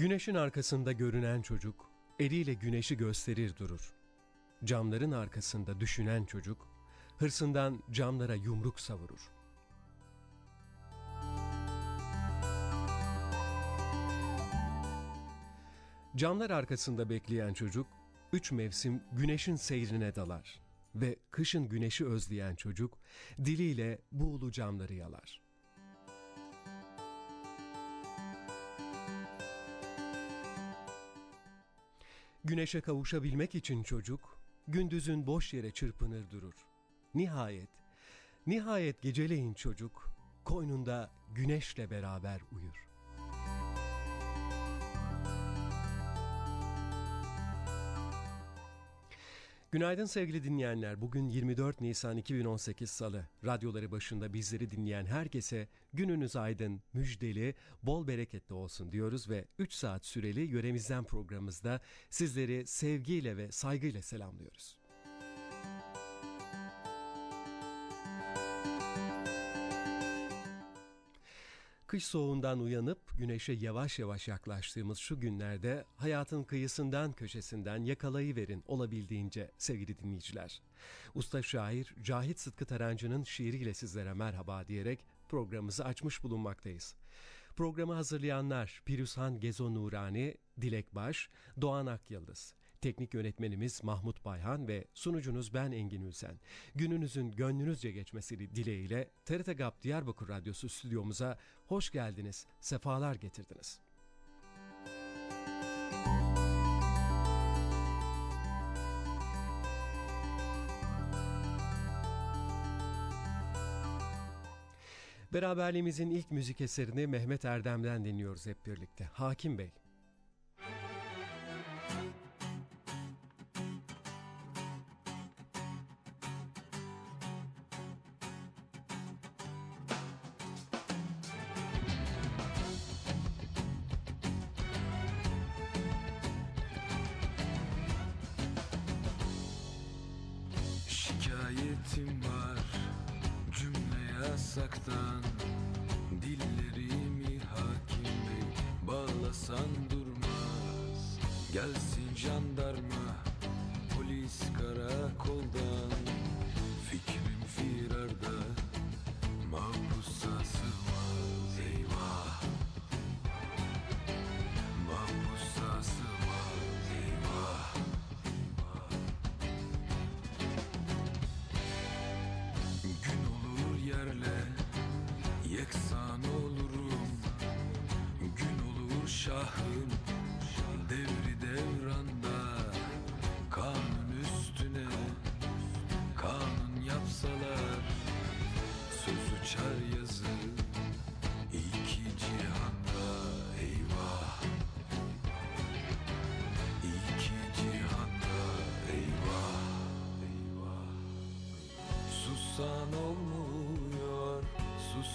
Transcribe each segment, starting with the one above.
Güneşin arkasında görünen çocuk, eliyle güneşi gösterir durur. Camların arkasında düşünen çocuk, hırsından camlara yumruk savurur. Camlar arkasında bekleyen çocuk, üç mevsim güneşin seyrine dalar ve kışın güneşi özleyen çocuk, diliyle buğulu camları yalar.'' Güneşe kavuşabilmek için çocuk, gündüzün boş yere çırpınır durur. Nihayet, nihayet geceleyin çocuk, koynunda güneşle beraber uyur. Günaydın sevgili dinleyenler. Bugün 24 Nisan 2018 Salı. Radyoları başında bizleri dinleyen herkese gününüz aydın, müjdeli, bol bereketli olsun diyoruz ve 3 saat süreli yöremizden programımızda sizleri sevgiyle ve saygıyla selamlıyoruz. Kış soğuğundan uyanıp güneşe yavaş yavaş yaklaştığımız şu günlerde hayatın kıyısından köşesinden yakalayıverin olabildiğince sevgili dinleyiciler. Usta şair Cahit Sıtkı Tarancı'nın şiiriyle sizlere merhaba diyerek programımızı açmış bulunmaktayız. Programı hazırlayanlar Piruzhan Gezo Nurani, Dilek Baş, Doğan Akyıldız. Teknik yönetmenimiz Mahmut Bayhan ve sunucunuz ben Engin Ülsen. Gününüzün gönlünüzce geçmesi dileğiyle TRT GAP Diyarbakır Radyosu stüdyomuza hoş geldiniz, sefalar getirdiniz. Beraberliğimizin ilk müzik eserini Mehmet Erdem'den dinliyoruz hep birlikte. Hakim Bey.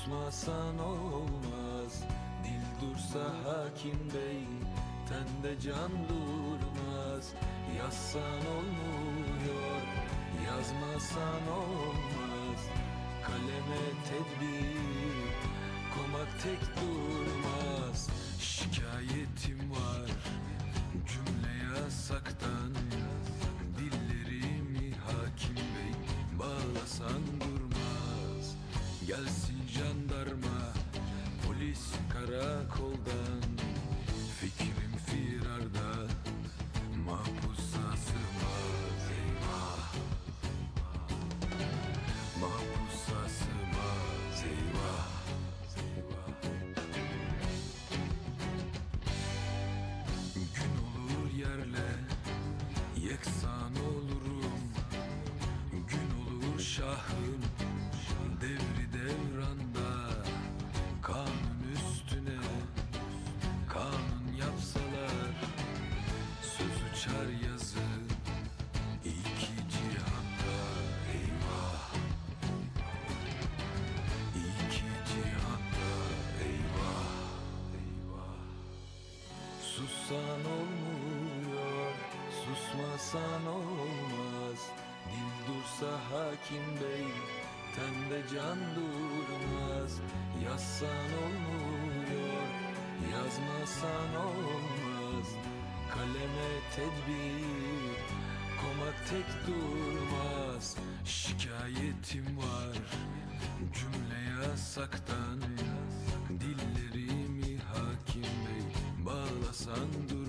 Susmasan olmaz. Dil dursa hakim bey Tende can durmaz. Yazsan olmuyor Yazmasan olmaz. Kaleme tedbir Komak tek durmaz Yazmasan olmaz. Dil dursa hakim bey Tende can durmaz. Yazsan olmuyor Yazmasan olmaz. Kaleme tedbir Komak tek durmaz. Şikayetim var Cümle yasaktan. Dillerimi hakim bey Bağlasan durmaz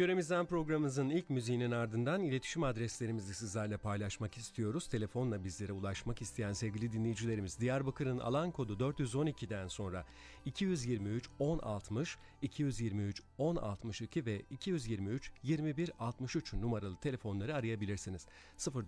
Yöremizden programımızın ilk müziğinin ardından iletişim adreslerimizi sizlerle paylaşmak istiyoruz. Telefonla bizlere ulaşmak isteyen sevgili dinleyicilerimiz Diyarbakır'ın alan kodu 412'den sonra 223 1060, 223 1062 ve 223 2163 numaralı telefonları arayabilirsiniz.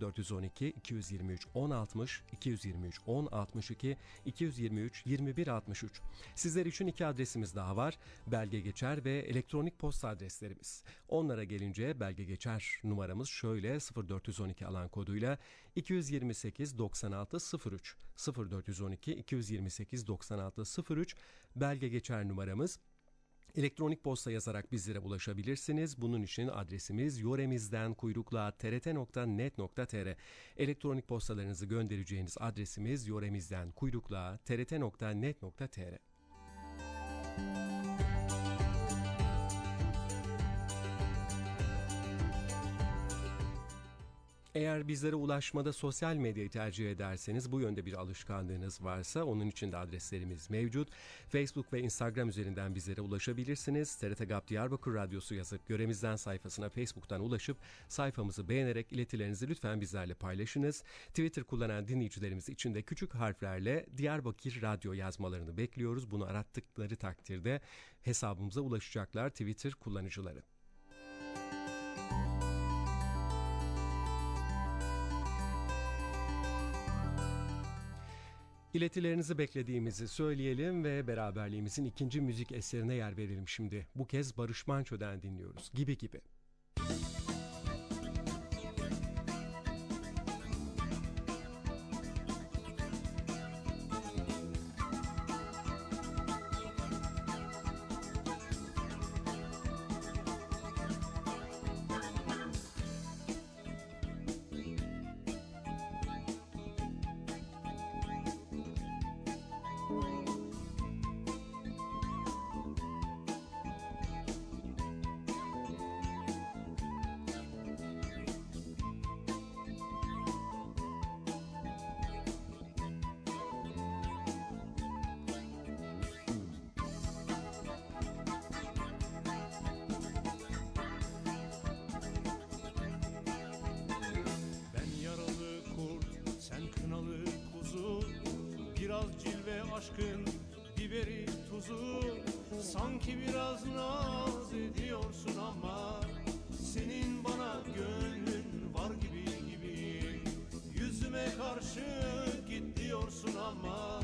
0412 223 1060, 223 1062, 223 2163. Sizler için iki adresimiz daha var. Belge geçer ve elektronik posta adreslerimiz. Onlara gelince belge geçer numaramız şöyle 0412 alan koduyla 228 96 03 0412 228 96 03 belge geçer numaramız. Elektronik posta yazarak bizlere ulaşabilirsiniz. Bunun için adresimiz yoremizden kuyrukla trt.net.tr. Elektronik postalarınızı göndereceğiniz adresimiz yoremizden kuyrukla trt.net.tr. Eğer bizlere ulaşmada sosyal medyayı tercih ederseniz bu yönde bir alışkanlığınız varsa onun için de adreslerimiz mevcut. Facebook ve Instagram üzerinden bizlere ulaşabilirsiniz. TRT GAP Diyarbakır Radyosu yazıp göremizden sayfasına Facebook'tan ulaşıp sayfamızı beğenerek iletilerinizi lütfen bizlerle paylaşınız. Twitter kullanan dinleyicilerimiz için de küçük harflerle Diyarbakır Radyo yazmalarını bekliyoruz. Bunu arattıkları takdirde hesabımıza ulaşacaklar Twitter kullanıcıları. İletilerinizi beklediğimizi söyleyelim ve beraberliğimizin ikinci müzik eserine yer verelim şimdi. Bu kez Barış Manço'dan dinliyoruz. Gibi gibi. Biraz cilve aşkın biberi tuzu. Sanki biraz naz ediyorsun ama Senin bana gönlün var gibi gibi. Yüzüme karşı git diyorsun ama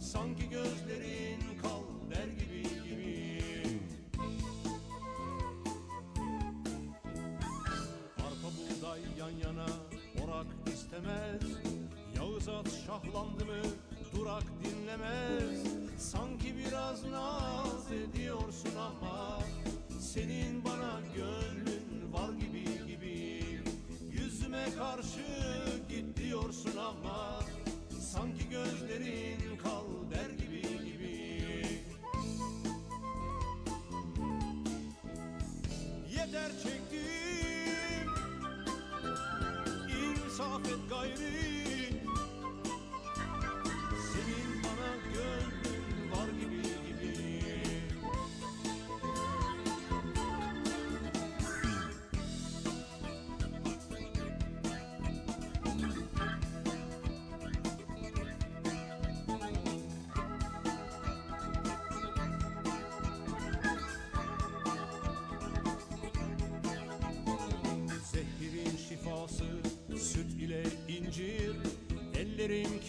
Sanki gözlerin kal der gibi gibi. Arpa buğday yan yana orak istemez. Yağız at şahlandı mı durak dinlemez Sanki biraz naz ediyorsun ama Senin bana gönlün var gibi gibi. Yüzüme karşı git diyorsun ama Sanki gözlerin kal der gibi gibi. Yeter çektim İnsaf et gayri.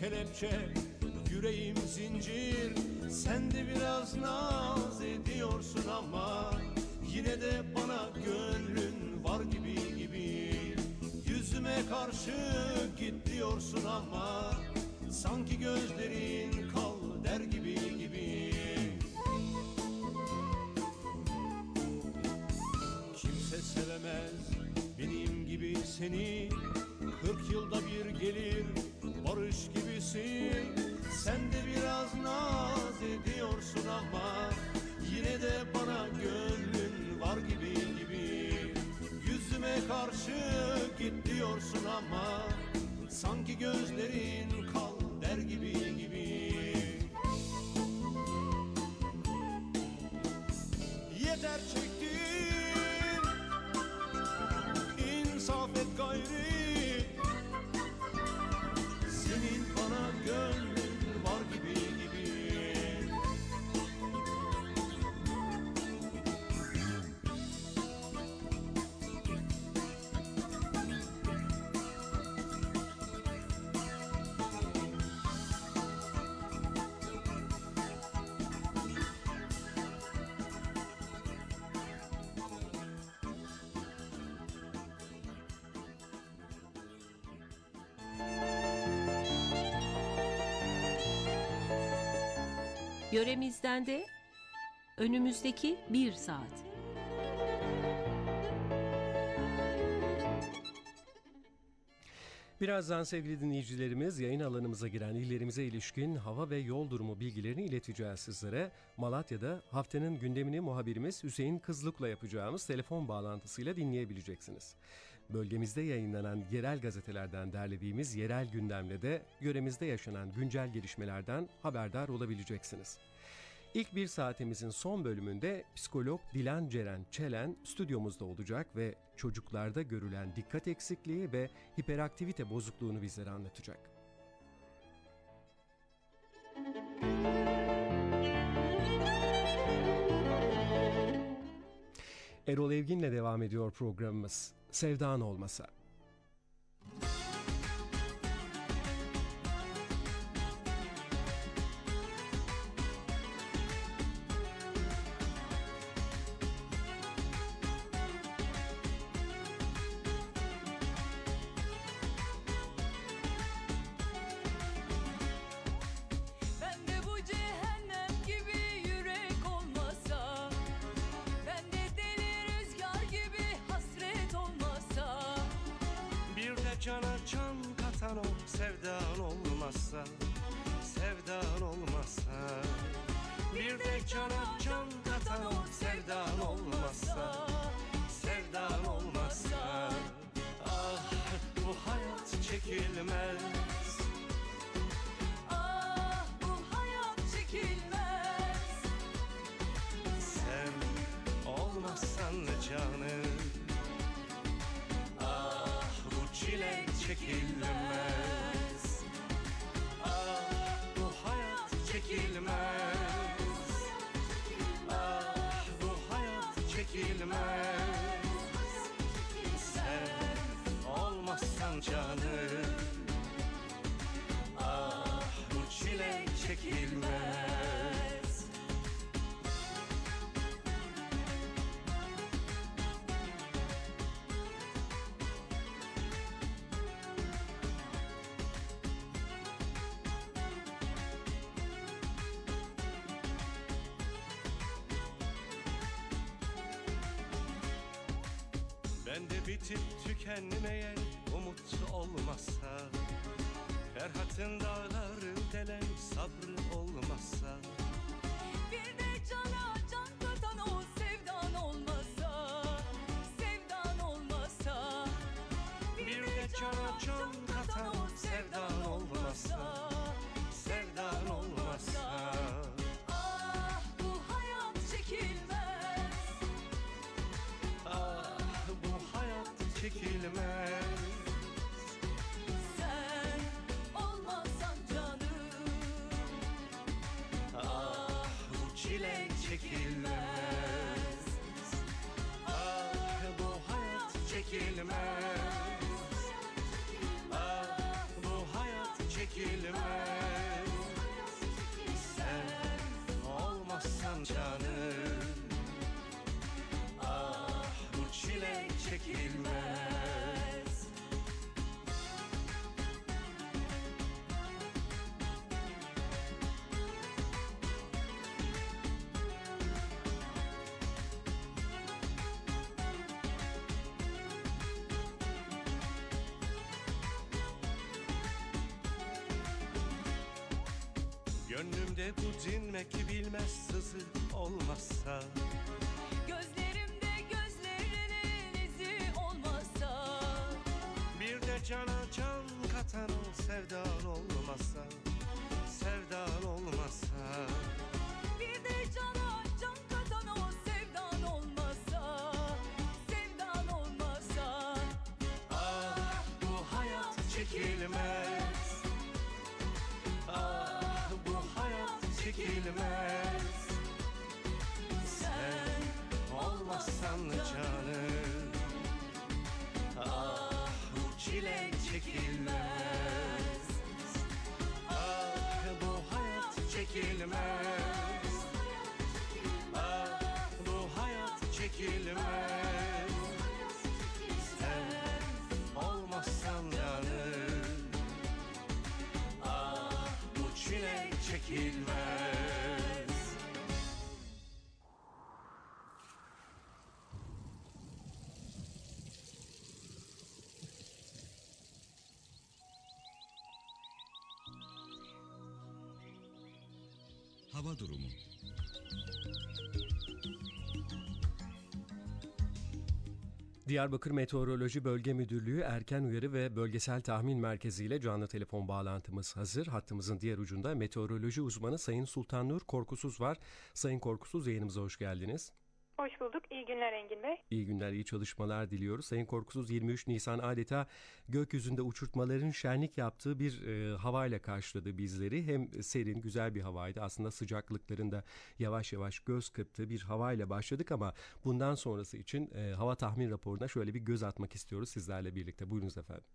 Kelepçe, yüreğim zincir. Sen de biraz naz ediyorsun ama Yine de bana gönlün var gibi gibi. Yüzüme karşı git diyorsun ama Sanki gözlerin git diyorsun ama Sanki gözlerin kal Yöremizden de önümüzdeki bir saat. Birazdan sevgili dinleyicilerimiz yayın alanımıza giren illerimize ilişkin hava ve yol durumu bilgilerini ileteceğiz sizlere. Malatya'da haftanın gündemini muhabirimiz Hüseyin Kızlık'la yapacağımız telefon bağlantısıyla dinleyebileceksiniz. Bölgemizde yayınlanan yerel gazetelerden derlediğimiz yerel gündemle de yöremizde yaşanan güncel gelişmelerden haberdar olabileceksiniz. İlk bir saatimizin son bölümünde psikolog Dilan Ceren Çelen stüdyomuzda olacak ve çocuklarda görülen dikkat eksikliği ve hiperaktivite bozukluğunu bizlere anlatacak. Erol Evgin'le devam ediyor programımız. Sevdan olmasa. Cana can katan o sevdan olmazsa Sevdan olmazsa. Ah bu hayat çekilmez. Ah bu hayat çekilmez. Sen olmazsan canım? Ah bu çile çekilmez canım Ah bu çile çekilmez. Ben de bitip tükenmeyen umut olmazsa Ferhat'ın dağları delen sabrı bilmez Gönlümde bu dinmek bilmez sızı olmazsa çekilmez Sen olmazsan canım. Ah bu çile çekilmez. Ah bu hayat çekilmez. Ah bu hayat çekilmez. Sen olmazsan yanım Ah çile çekilmez Hava durumu. Diyarbakır Meteoroloji Bölge Müdürlüğü Erken Uyarı ve Bölgesel Tahmin Merkezi ile canlı telefon bağlantımız hazır. Hattımızın diğer ucunda meteoroloji uzmanı Sayın Sultanur Korkusuz var. Sayın Korkusuz yayınımıza hoş geldiniz. Günler Engin Bey. İyi günler, iyi çalışmalar diliyoruz. Sayın Korkusuz 23 Nisan adeta gökyüzünde uçurtmaların şenlik yaptığı bir e, havayla karşıladı bizleri. Hem serin, güzel bir havaydı. Aslında sıcaklıkların da yavaş yavaş göz kırptığı bir havayla başladık ama bundan sonrası için e, hava tahmin raporuna şöyle bir göz atmak istiyoruz sizlerle birlikte. Buyurunuz efendim.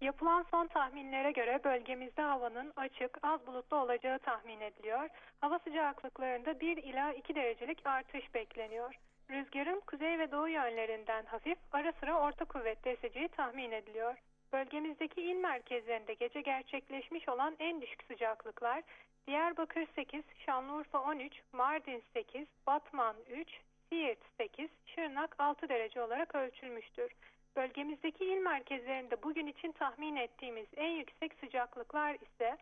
Yapılan son tahminlere göre bölgemizde havanın açık, az bulutlu olacağı tahmin ediliyor. Hava sıcaklıklarında 1 ila 2 derecelik artış bekleniyor. Rüzgarın kuzey ve doğu yönlerinden hafif, ara sıra orta kuvvetli eseceği tahmin ediliyor. Bölgemizdeki il merkezlerinde gece gerçekleşmiş olan en düşük sıcaklıklar Diyarbakır 8, Şanlıurfa 13, Mardin 8, Batman 3, Siirt 8, Şırnak 6 derece olarak ölçülmüştür. Bölgemizdeki il merkezlerinde bugün için tahmin ettiğimiz en yüksek sıcaklıklar ise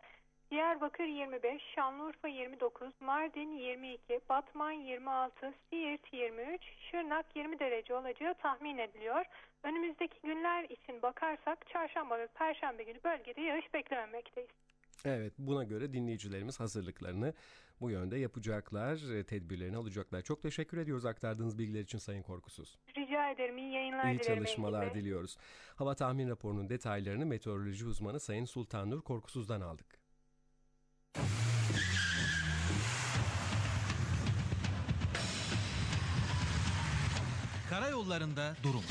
Diyarbakır 25, Şanlıurfa 29, Mardin 22, Batman 26, Siirt 23, Şırnak 20 derece olacağı tahmin ediliyor. Önümüzdeki günler için bakarsak çarşamba ve perşembe günü bölgede yağış beklememekteyiz. Evet buna göre dinleyicilerimiz hazırlıklarını bu yönde yapacaklar, e, tedbirlerini alacaklar. Çok teşekkür ediyoruz aktardığınız bilgiler için Sayın Korkusuz. Rica ederim. iyi yayınlar İyi dilerim çalışmalar Engin Bey. diliyoruz. Hava tahmin raporunun detaylarını meteoroloji uzmanı Sayın Sultanur Korkusuz'dan aldık. Karayollarında durum.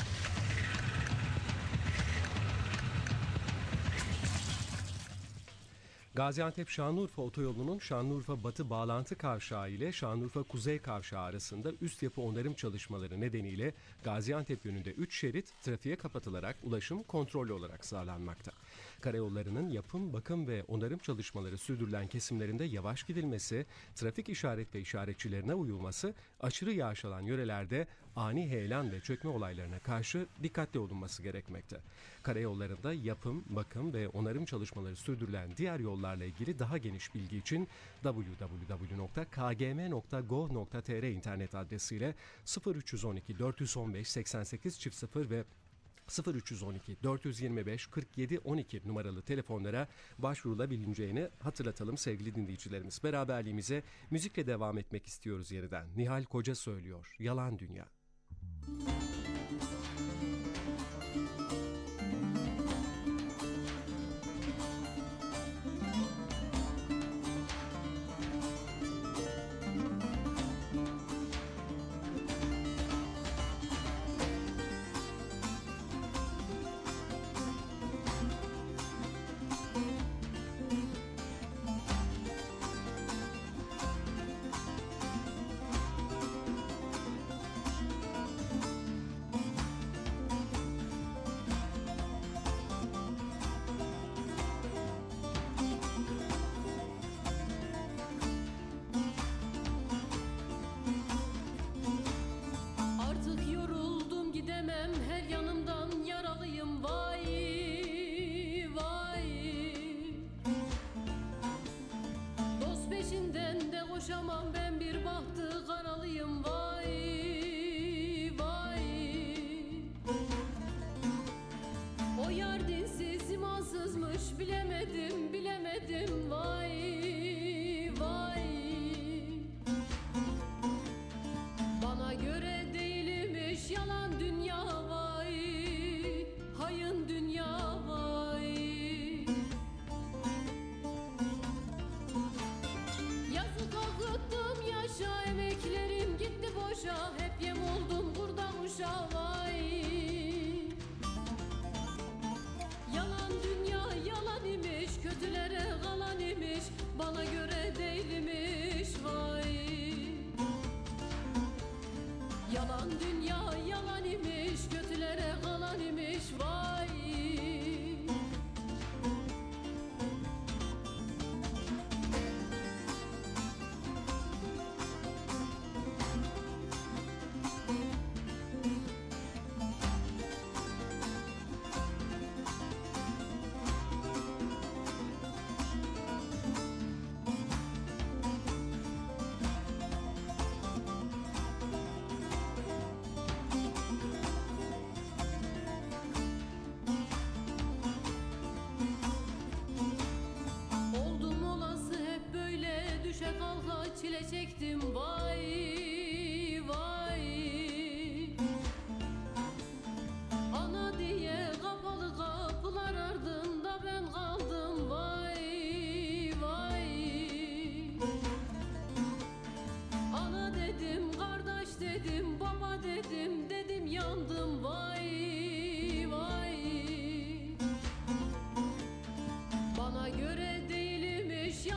Gaziantep Şanlıurfa otoyolunun Şanlıurfa Batı bağlantı kavşağı ile Şanlıurfa Kuzey kavşağı arasında üst yapı onarım çalışmaları nedeniyle Gaziantep yönünde 3 şerit trafiğe kapatılarak ulaşım kontrollü olarak sağlanmakta. Karayollarının yapım, bakım ve onarım çalışmaları sürdürülen kesimlerinde yavaş gidilmesi, trafik işaret ve işaretçilerine uyulması, aşırı yağış alan yörelerde ani heyelan ve çökme olaylarına karşı dikkatli olunması gerekmekte. Karayollarında yapım, bakım ve onarım çalışmaları sürdürülen diğer yollarla ilgili daha geniş bilgi için www.kgm.gov.tr internet adresiyle 0312 415 88 0 ve 0312 425 47 12 numaralı telefonlara başvurulabileceğini hatırlatalım sevgili dinleyicilerimiz. Beraberliğimize müzikle devam etmek istiyoruz yeniden. Nihal Koca söylüyor. Yalan Dünya. Thank you.